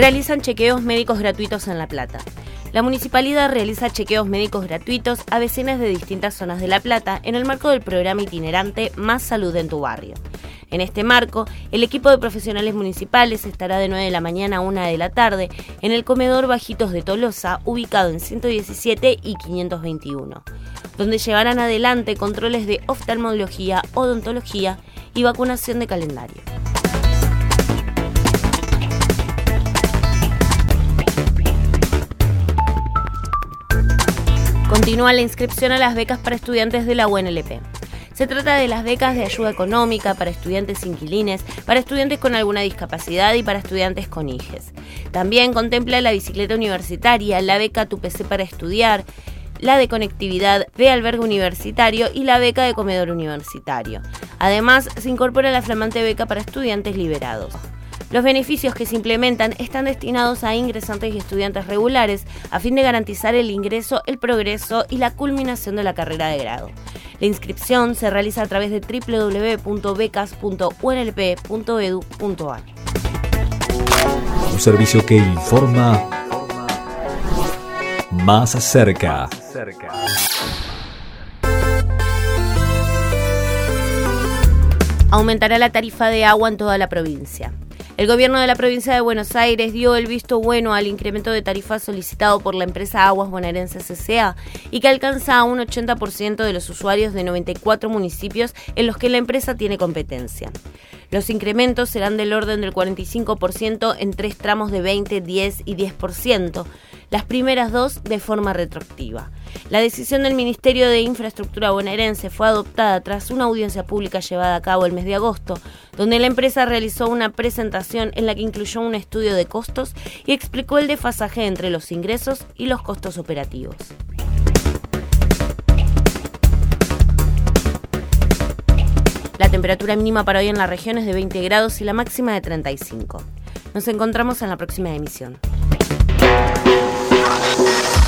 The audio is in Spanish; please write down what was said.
Realizan chequeos médicos gratuitos en La Plata. La municipalidad realiza chequeos médicos gratuitos a vecinas de distintas zonas de La Plata en el marco del programa itinerante Más Salud en tu Barrio. En este marco, el equipo de profesionales municipales estará de 9 de la mañana a 1 de la tarde en el comedor Bajitos de Tolosa, ubicado en 117 y 521, donde llevarán adelante controles de oftalmología, odontología y vacunación de calendario. Continúa la inscripción a las becas para estudiantes de la UNLP. Se trata de las becas de ayuda económica para estudiantes inquilines, para estudiantes con alguna discapacidad y para estudiantes con hijes. También contempla la bicicleta universitaria, la beca Tu PC para estudiar, la de conectividad de albergue universitario y la beca de comedor universitario. Además, se incorpora la flamante beca para estudiantes liberados. Los beneficios que se implementan están destinados a ingresantes y estudiantes regulares a fin de garantizar el ingreso, el progreso y la culminación de la carrera de grado. La inscripción se realiza a través de www.becas.unlp.edu.ar. Un servicio que informa más cerca. Aumentará la tarifa de agua en toda la provincia. El gobierno de la provincia de Buenos Aires dio el visto bueno al incremento de tarifa solicitado por la empresa Aguas Bonaerenses S.A. y que alcanza a un 80% de los usuarios de 94 municipios en los que la empresa tiene competencia. Los incrementos serán del orden del 45% en tres tramos de 20, 10 y 10%, las primeras dos de forma retroactiva. La decisión del Ministerio de Infraestructura bonaerense fue adoptada tras una audiencia pública llevada a cabo el mes de agosto, donde la empresa realizó una presentación en la que incluyó un estudio de costos y explicó el desfasaje entre los ingresos y los costos operativos. La temperatura mínima para hoy en la región es de 20 grados y la máxima de 35. Nos encontramos en la próxima emisión.